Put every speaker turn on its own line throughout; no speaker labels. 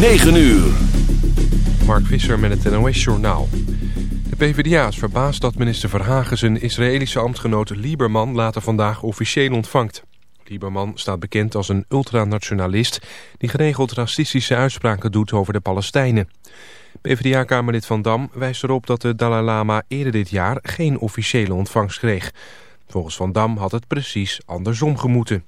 9 uur.
Mark Visser met het NOS-journaal. De PvdA is verbaasd dat minister Verhagen zijn Israëlische ambtgenoot Lieberman later vandaag officieel ontvangt. Lieberman staat bekend als een ultranationalist die geregeld racistische uitspraken doet over de Palestijnen. PvdA-kamerlid Van Dam wijst erop dat de Dalai Lama eerder dit jaar geen officiële ontvangst kreeg. Volgens Van Dam had het precies andersom gemoeten.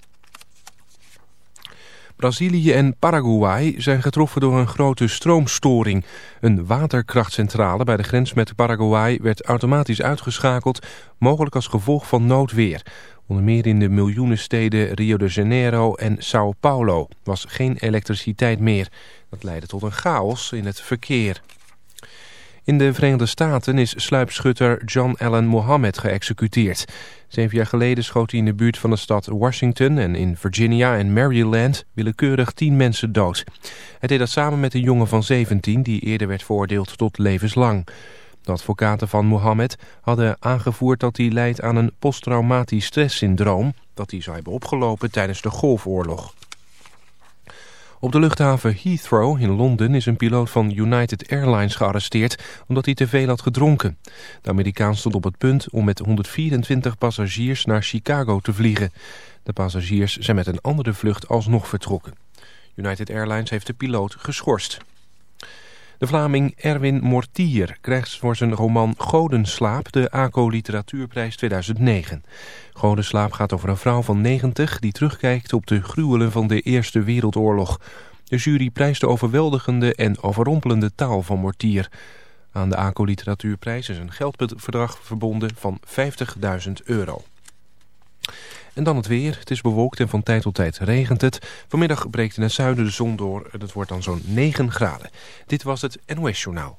Brazilië en Paraguay zijn getroffen door een grote stroomstoring. Een waterkrachtcentrale bij de grens met Paraguay werd automatisch uitgeschakeld, mogelijk als gevolg van noodweer. Onder meer in de miljoenensteden Rio de Janeiro en Sao Paulo was geen elektriciteit meer. Dat leidde tot een chaos in het verkeer. In de Verenigde Staten is sluipschutter John Allen Mohammed geëxecuteerd. Zeven jaar geleden schoot hij in de buurt van de stad Washington en in Virginia en Maryland willekeurig tien mensen dood. Hij deed dat samen met een jongen van 17 die eerder werd veroordeeld tot levenslang. De advocaten van Mohammed hadden aangevoerd dat hij leidt aan een posttraumatisch stresssyndroom... dat hij zou hebben opgelopen tijdens de Golfoorlog. Op de luchthaven Heathrow in Londen is een piloot van United Airlines gearresteerd omdat hij te veel had gedronken. De Amerikaan stond op het punt om met 124 passagiers naar Chicago te vliegen. De passagiers zijn met een andere vlucht alsnog vertrokken. United Airlines heeft de piloot geschorst. De Vlaming Erwin Mortier krijgt voor zijn roman Godenslaap de ACO Literatuurprijs 2009. Godenslaap gaat over een vrouw van 90 die terugkijkt op de gruwelen van de Eerste Wereldoorlog. De jury prijst de overweldigende en overrompelende taal van Mortier. Aan de ACO Literatuurprijs is een geldbedrag verbonden van 50.000 euro. En dan het weer. Het is bewolkt en van tijd tot tijd regent het. Vanmiddag breekt in het zuiden de zon door. Het wordt dan zo'n 9 graden. Dit was het NOS Journaal.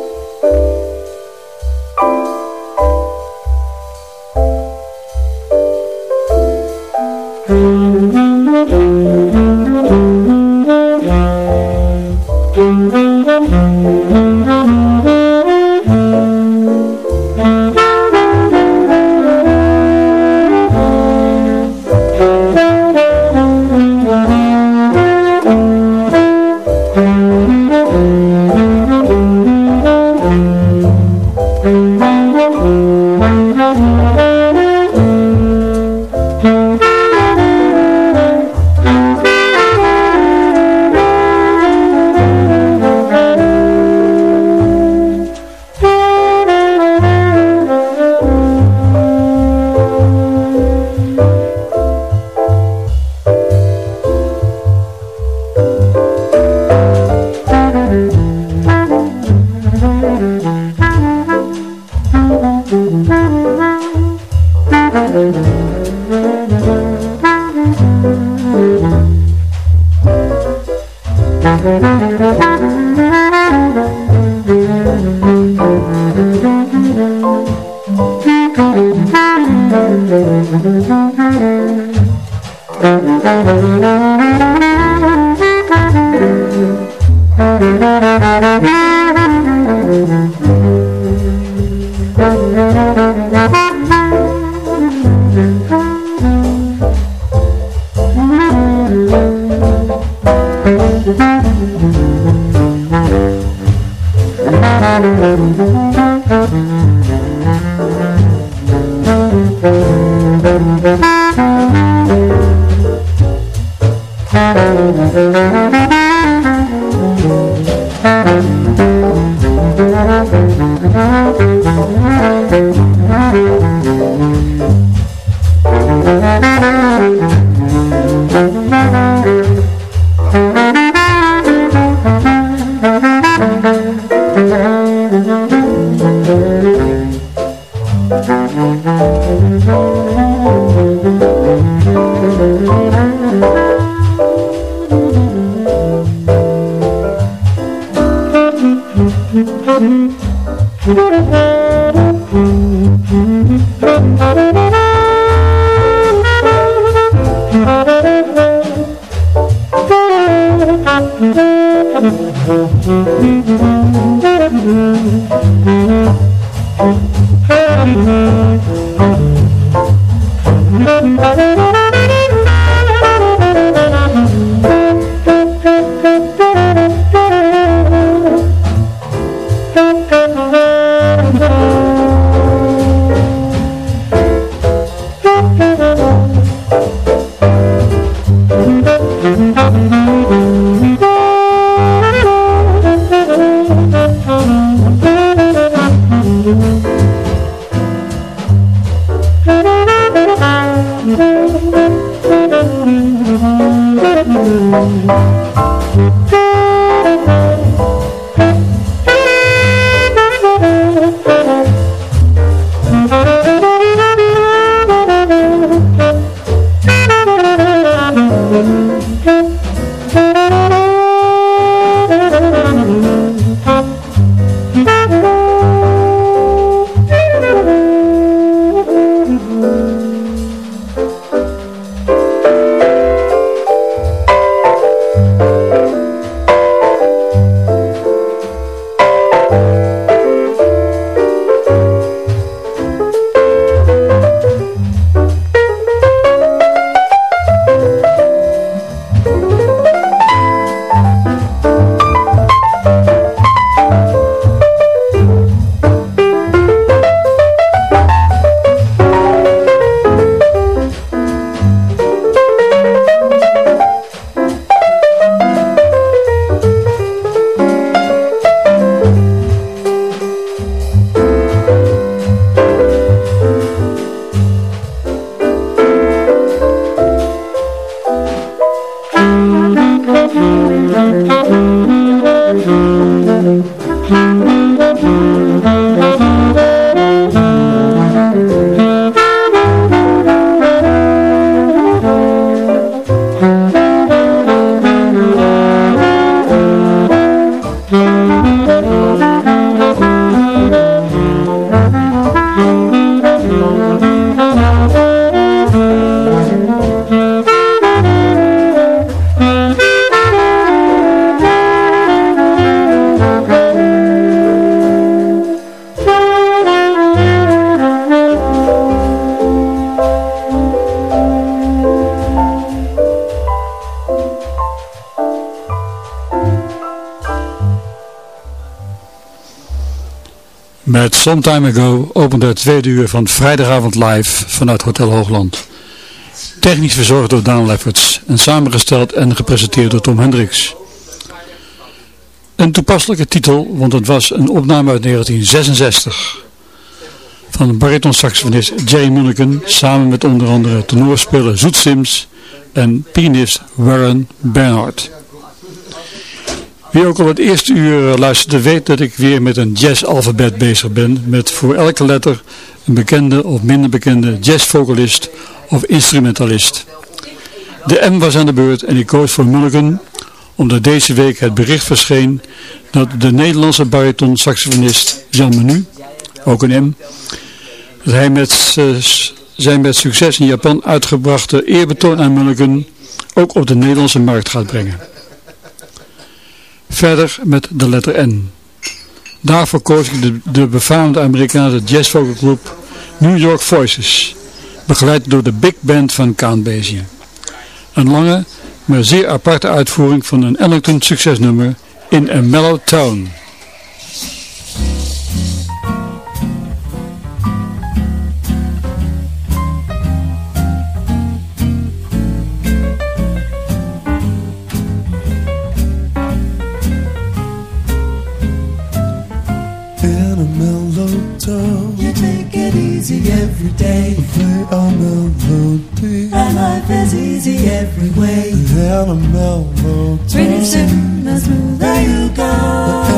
Met Some Time Ago opende het tweede uur van Vrijdagavond Live vanuit Hotel Hoogland. Technisch verzorgd door Daan Lefferts en samengesteld en gepresenteerd door Tom Hendricks. Een toepasselijke titel, want het was een opname uit 1966 van bariton-saxofonist Jay Mulligan samen met onder andere tenorspeler Zoet Sims en pianist Warren Bernhardt. Wie ook al het eerste uur luisterde weet dat ik weer met een jazz-alfabet bezig ben. Met voor elke letter een bekende of minder bekende jazzvocalist of instrumentalist. De M was aan de beurt en ik koos voor Mulligan omdat deze week het bericht verscheen dat de Nederlandse bariton-saxofonist Jan Menu, ook een M, dat hij met zijn met succes in Japan uitgebrachte eerbetoon aan Mulligan ook op de Nederlandse markt gaat brengen. Verder met de letter N. Daarvoor koos ik de, de befaamde Amerikaanse jazzvogelgroep New York Voices, begeleid door de big band van Count Basie. Een lange, maar zeer aparte uitvoering van een Ellington succesnummer in a mellow tone.
Every day. Play a melody. And life is easy every way. And a melody. Pretty soon, the smoother you go.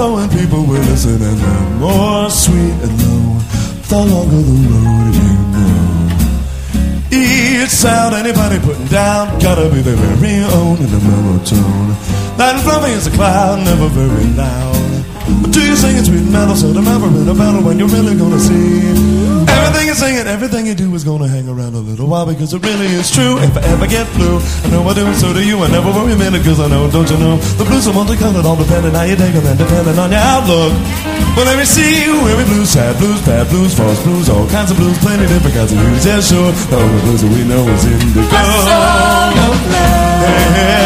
Mellow and people will listen and the more sweet and low, the longer the road you know. Each sound anybody putting down gotta be their very own in a mellow tone. Light and fluffy as a cloud, never very loud. But do you sing it sweet and mellow so the never in a battle when you're really gonna see Everything you sing and everything you do is gonna hang around a little while because it really is true. If I ever get blue, I know I do, and so do you. I never worry a minute cause I know, don't you know? The blues are multicolored, all depending on how you take them and depending on your outlook. Well, let me see you, every blues, sad blues, bad blues, false blues, all kinds of blues, plenty different kinds of blues. Yeah, sure. The only blues that we know is indigo. A song of love. Yeah,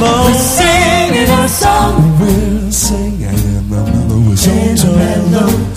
alone. We're singing a song. We're singing a mellow tone.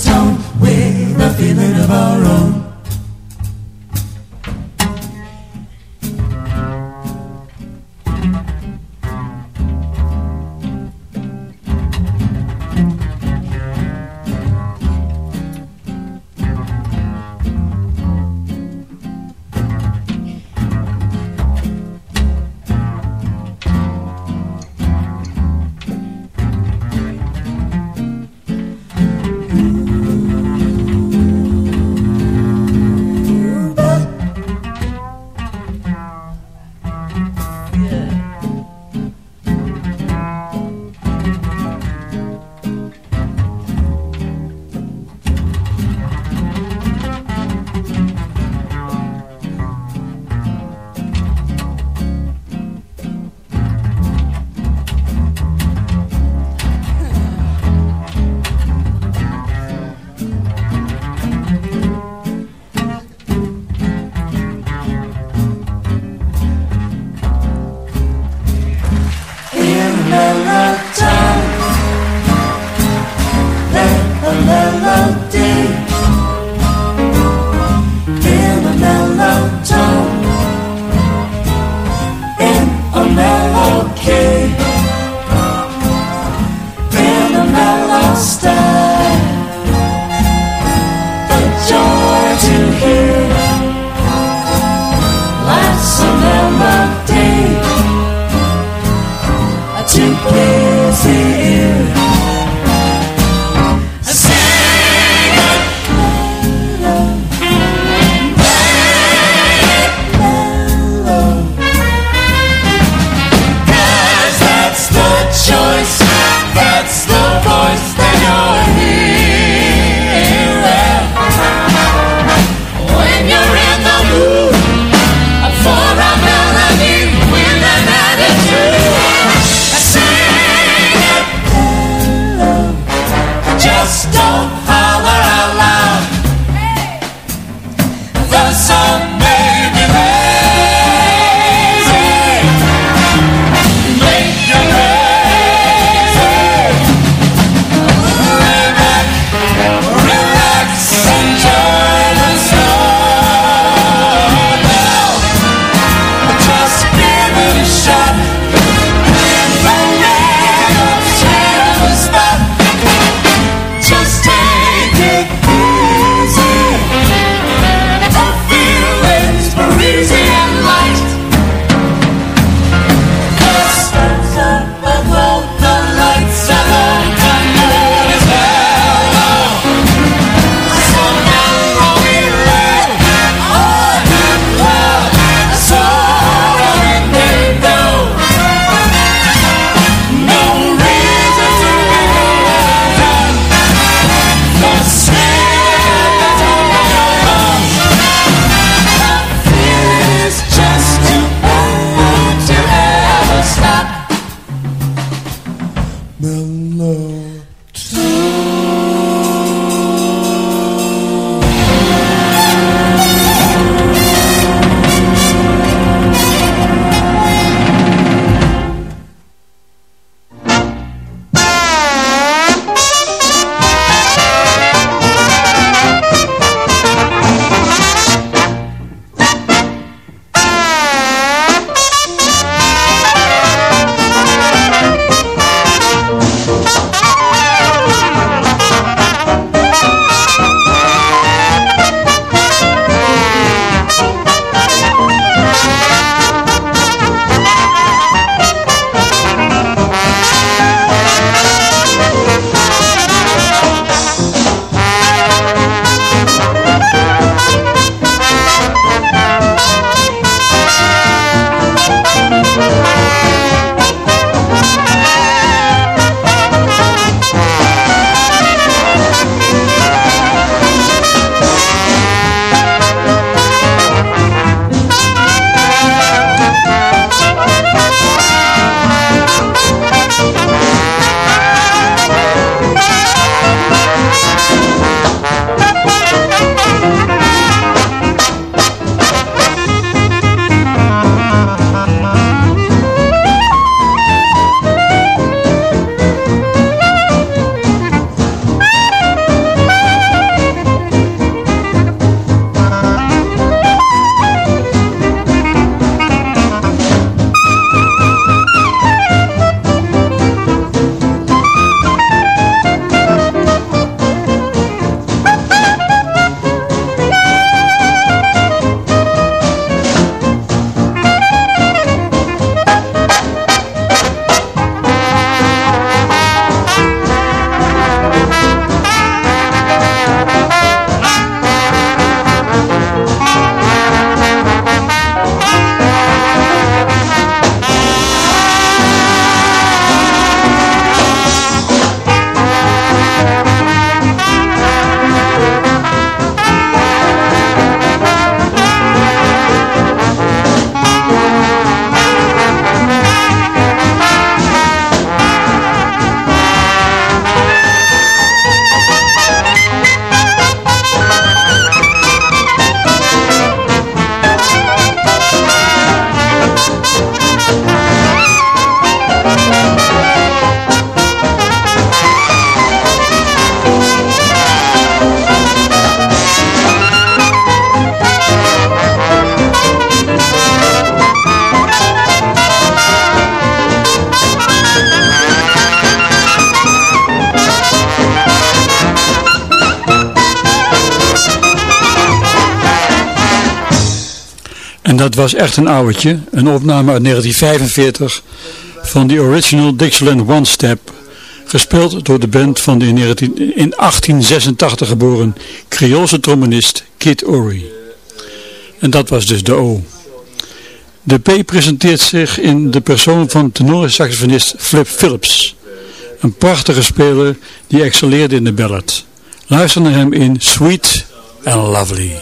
Dat was echt een ouwtje, een opname uit 1945 van die original Dixieland One Step, gespeeld door de band van de in 1886 geboren Creoolse trombonist Kid Ory. En dat was dus de O. De P presenteert zich in de persoon van saxofonist Flip Phillips. Een prachtige speler die excelleerde in de ballad. Luister naar hem in Sweet and Lovely.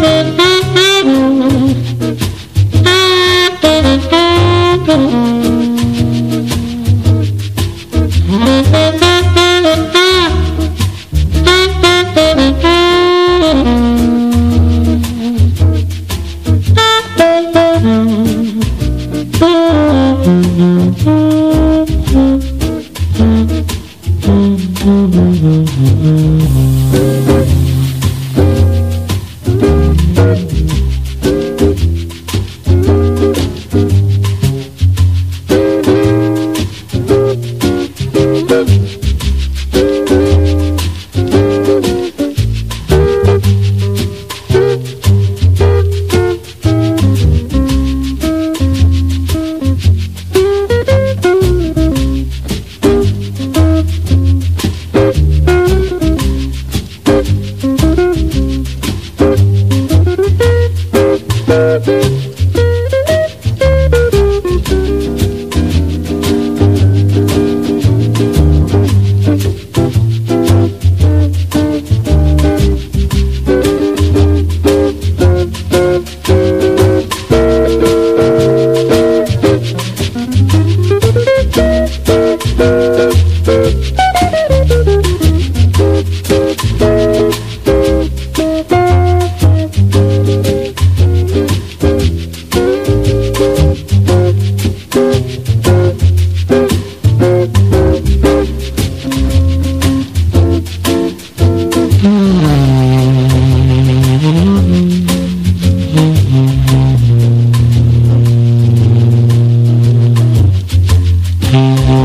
Thank you.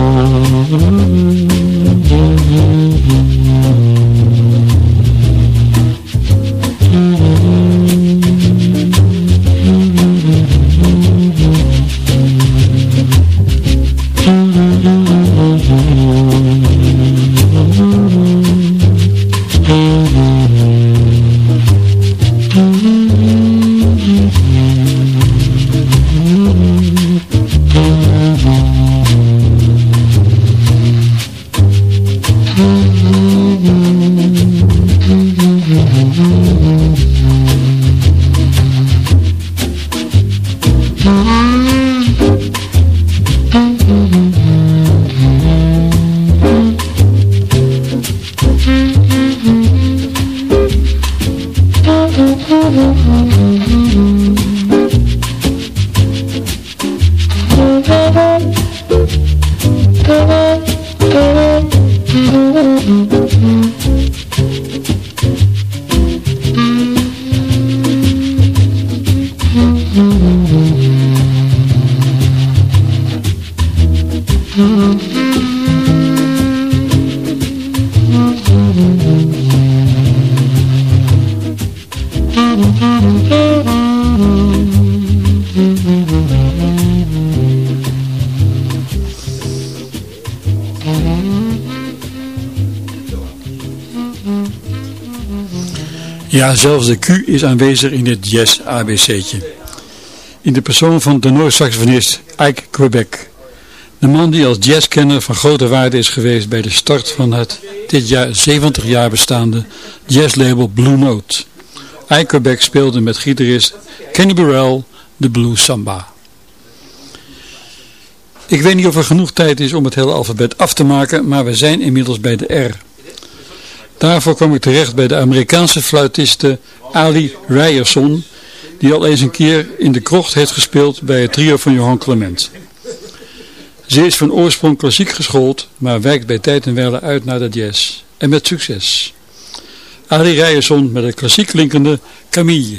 Mm-hmm. Ja, zelfs de Q is aanwezig in het jazz-ABC'tje. In de persoon van de Noord-saxofonist Ike Quebec. De man die als jazzkenner van grote waarde is geweest bij de start van het dit jaar 70 jaar bestaande jazzlabel Blue Note. Ike Quebec speelde met gitarist Kenny Burrell de Blue Samba. Ik weet niet of er genoeg tijd is om het hele alfabet af te maken, maar we zijn inmiddels bij de R. Daarvoor kwam ik terecht bij de Amerikaanse fluitiste Ali Ryerson, die al eens een keer in de krocht heeft gespeeld bij het trio van Johan Clement.
Ze is van oorsprong klassiek geschoold, maar wijkt bij tijd en wijle uit naar de jazz. En met succes. Arie Rijerson met een klassiek klinkende Camille.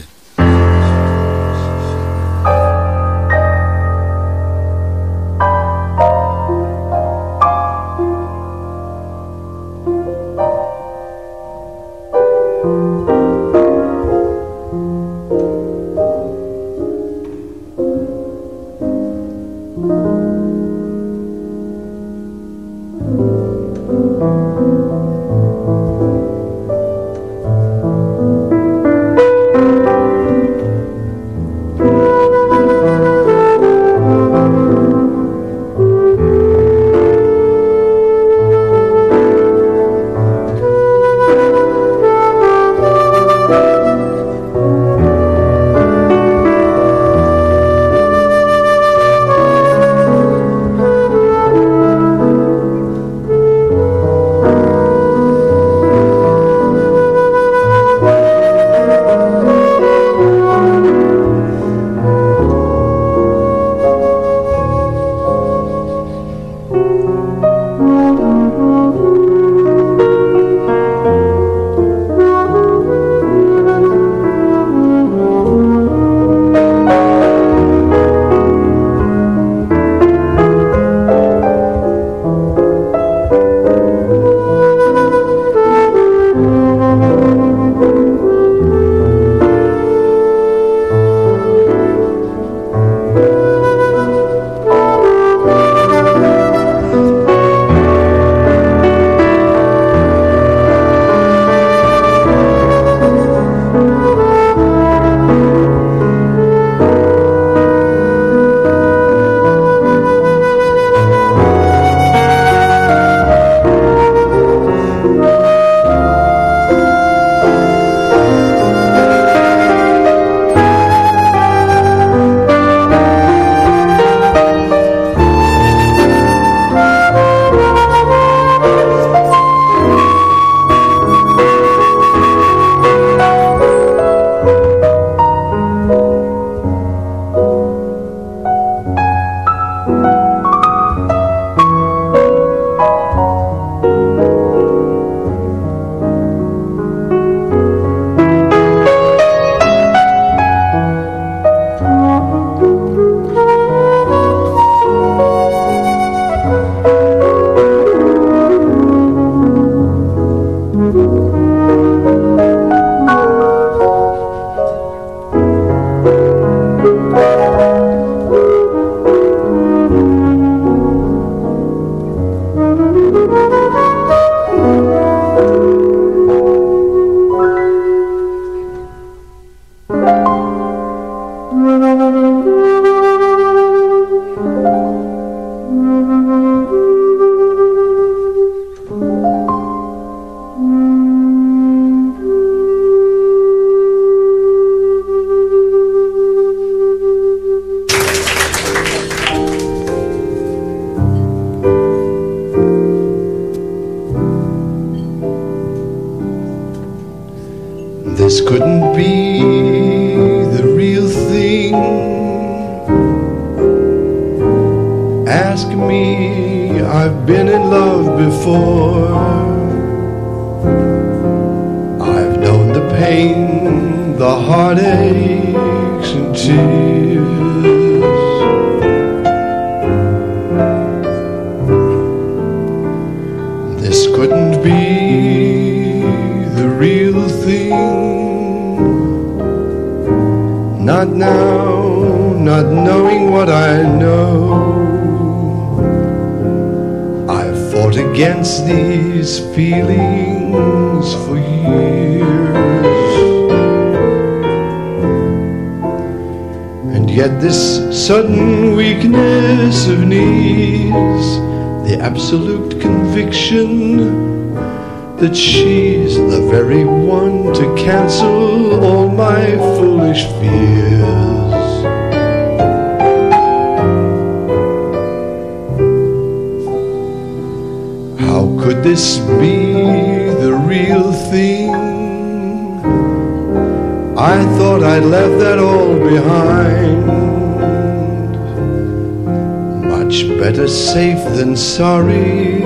Sorry,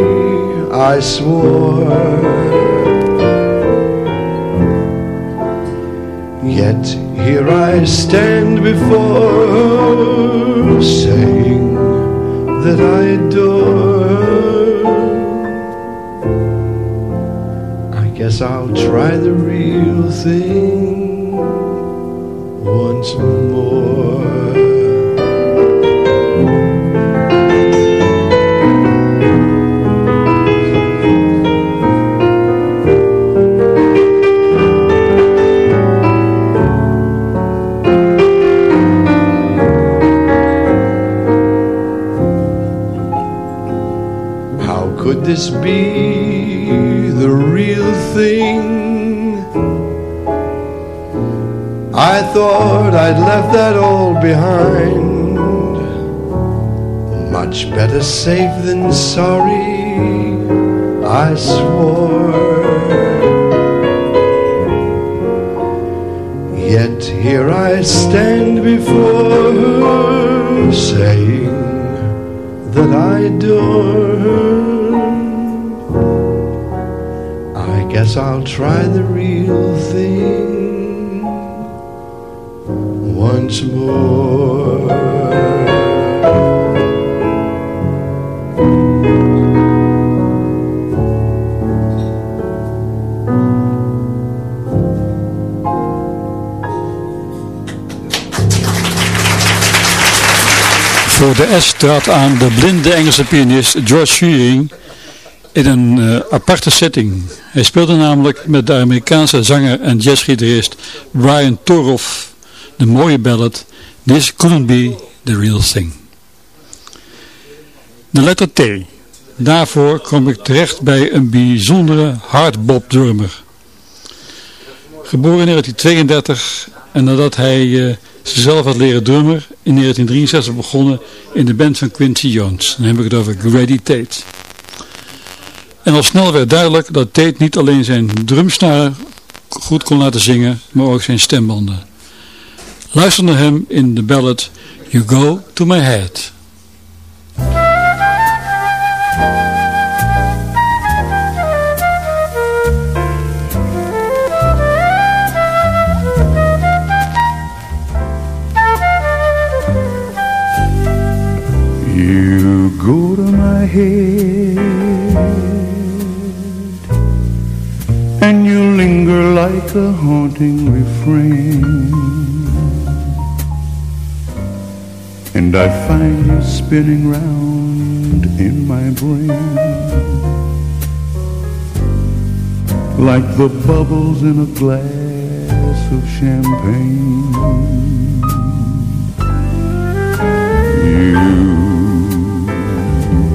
I swore. Yet here I stand before saying that I adore. I guess I'll try the real thing once more. That all behind. Much better safe than sorry, I swore. Yet here I stand before her, saying that I adore her. I guess I'll try the real thing
Voor de S trad aan de blinde Engelse pianist George Shearing in een eh, aparte setting. Hij speelde namelijk met de Amerikaanse zanger en jazzgitarist Brian Toroff de mooie ballad This Couldn't Be The Real Thing. De letter T. Daarvoor kom ik terecht bij een bijzondere hardbop drummer. Geboren in 1932 en nadat hij eh, zichzelf had leren drummer, in 1963 begonnen in de band van Quincy Jones. Dan heb ik het over Grady Tate. En al snel werd duidelijk dat Tate niet alleen zijn drumsnaren goed kon laten zingen, maar ook zijn stembanden. Luister naar hem in de ballad You Go To My Head.
You go to my head and you linger like a haunting refrain. And I find you spinning round in my brain like the bubbles in a glass of champagne. You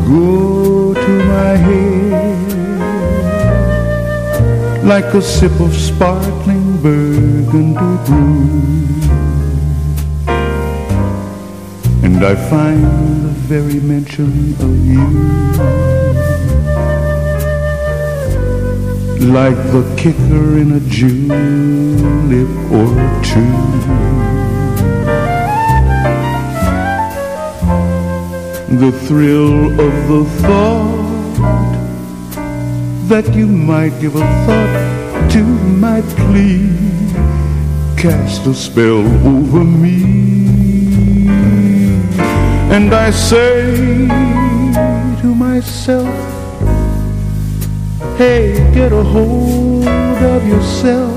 go to my head like a sip of sparkling burgundy brew. And I find the very mention of you. Like the kicker in a julep or two. the thrill of the thought that you might give a thought to my plea. Cast a spell over me and I say to myself hey get a hold of yourself.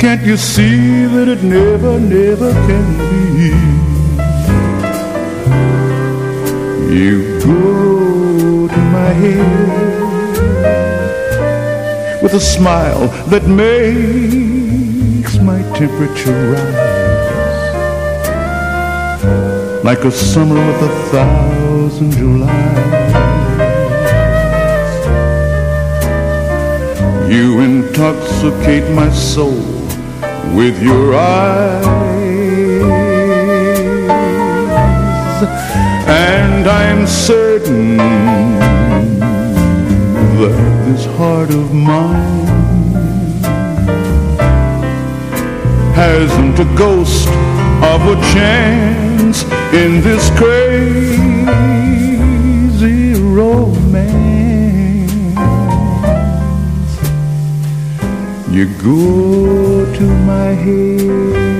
Can't you see that it never never can be? You go to my head with a smile that makes my temperature rise like a summer with a thousand Julys. You intoxicate my soul with your eyes. And I'm certain that this heart of mine hasn't a ghost of a chance chance in this crazy romance. You go to my head.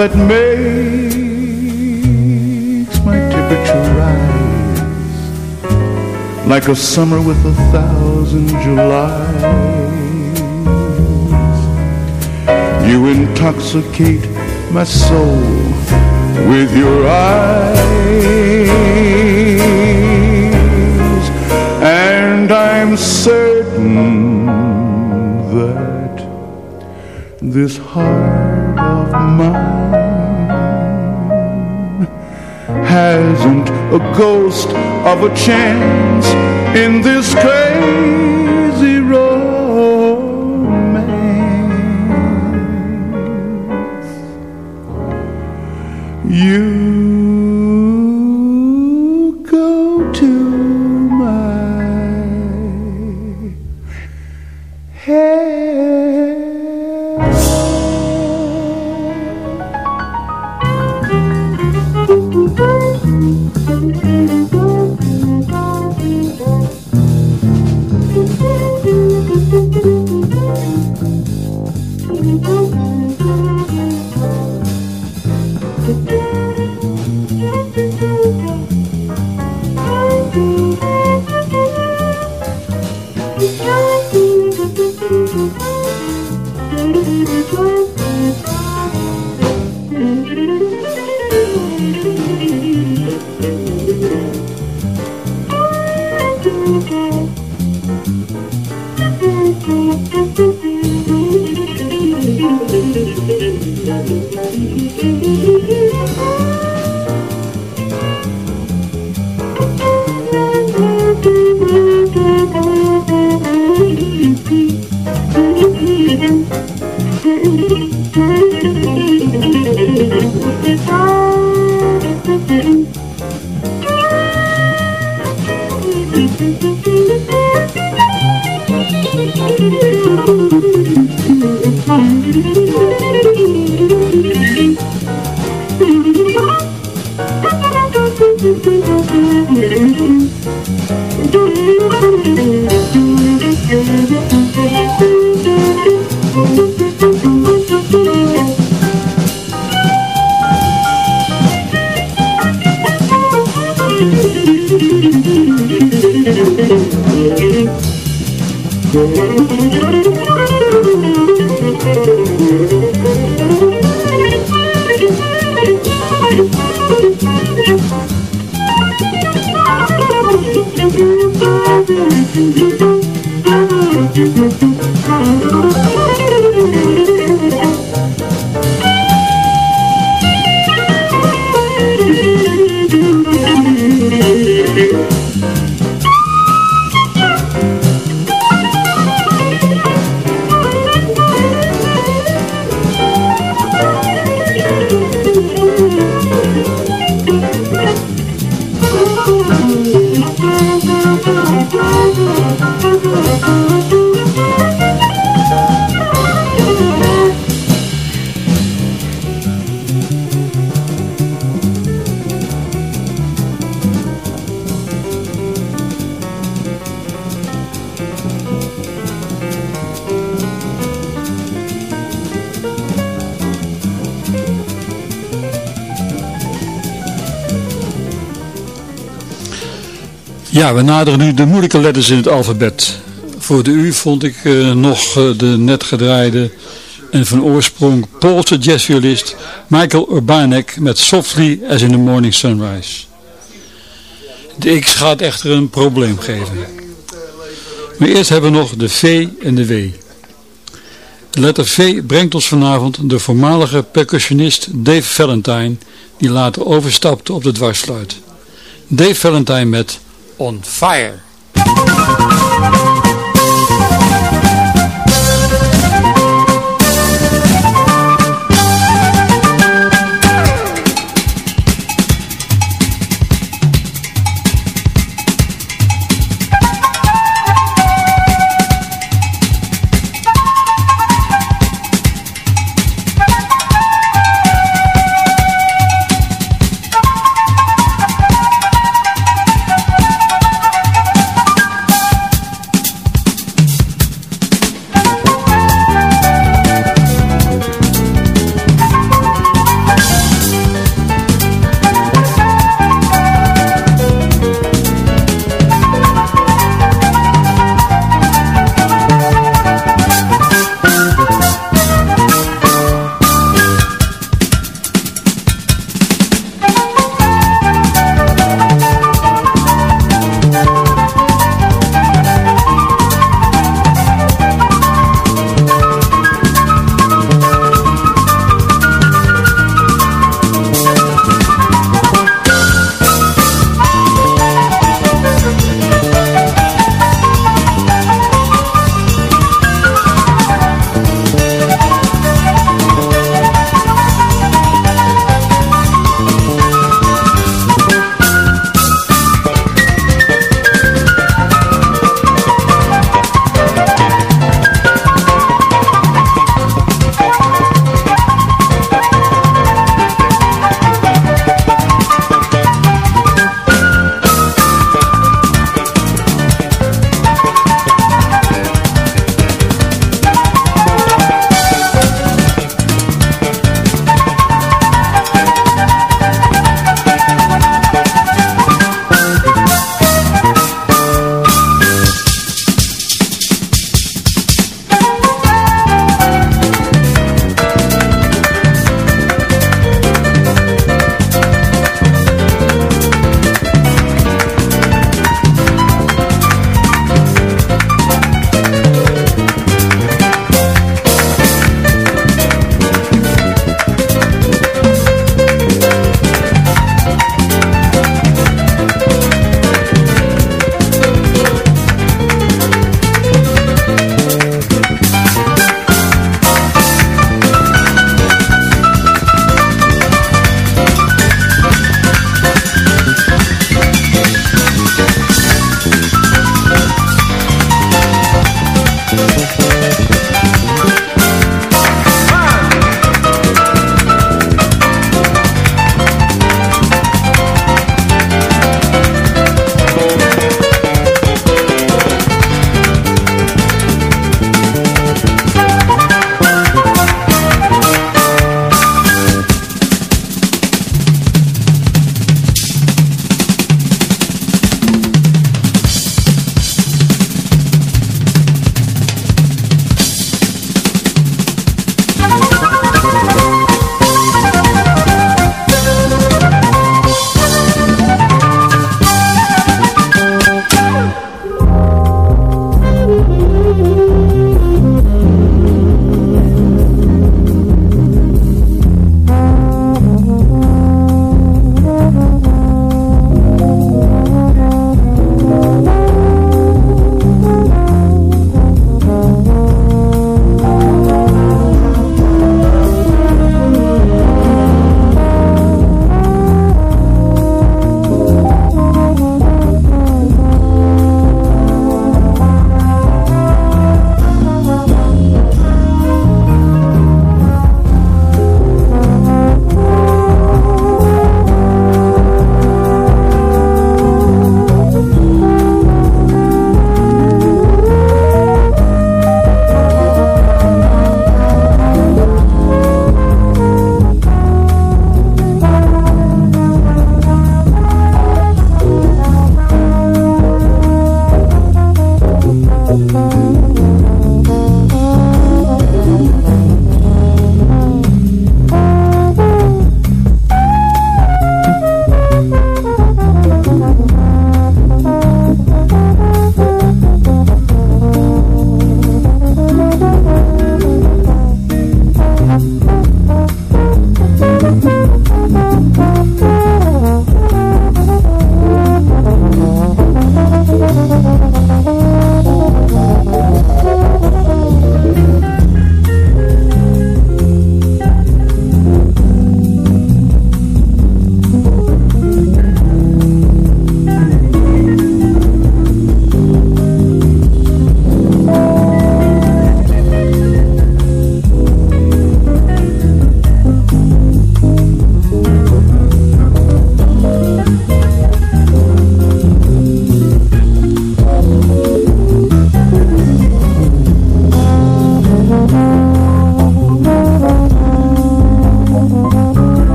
That makes my temperature rise like a summer with a thousand Julys. You intoxicate my soul with your eyes, and I'm certain that this heart of mine hasn't a ghost of a chance in this crazy
Ja, we naderen nu de moeilijke letters in het alfabet. Voor de U vond ik uh, nog uh, de net gedraaide en van oorsprong Poolse jazzviolist Michael Urbanek met Softly as in the Morning Sunrise. De X gaat echter een probleem geven. Maar eerst hebben we nog de V en de W. De letter V brengt ons vanavond de voormalige percussionist Dave Valentine, die later overstapte op de dwarsfluit. Dave Valentine met On Fire.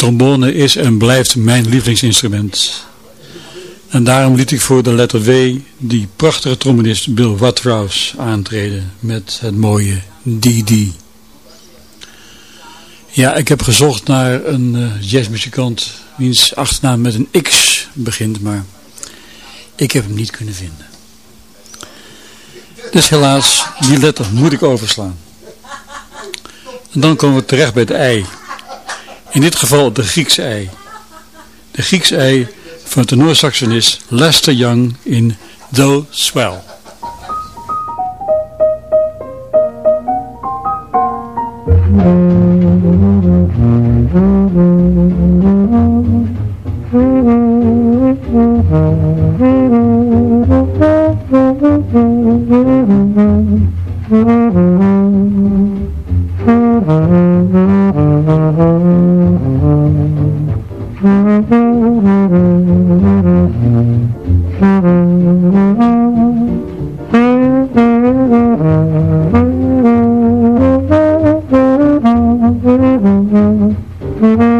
Trombone is en blijft mijn lievelingsinstrument. En daarom liet ik voor de letter W die prachtige trombonist Bill Watrous aantreden met het mooie DD. Ja, ik heb gezocht naar een uh, jazzmuzikant wiens achternaam met een X begint, maar ik heb hem niet kunnen vinden. Dus helaas, die letter moet ik overslaan. En dan komen we terecht bij het I. In dit geval de Griekse ei. De Griekse ei van tenorsaxonist Lester Young in Though Swell.
It's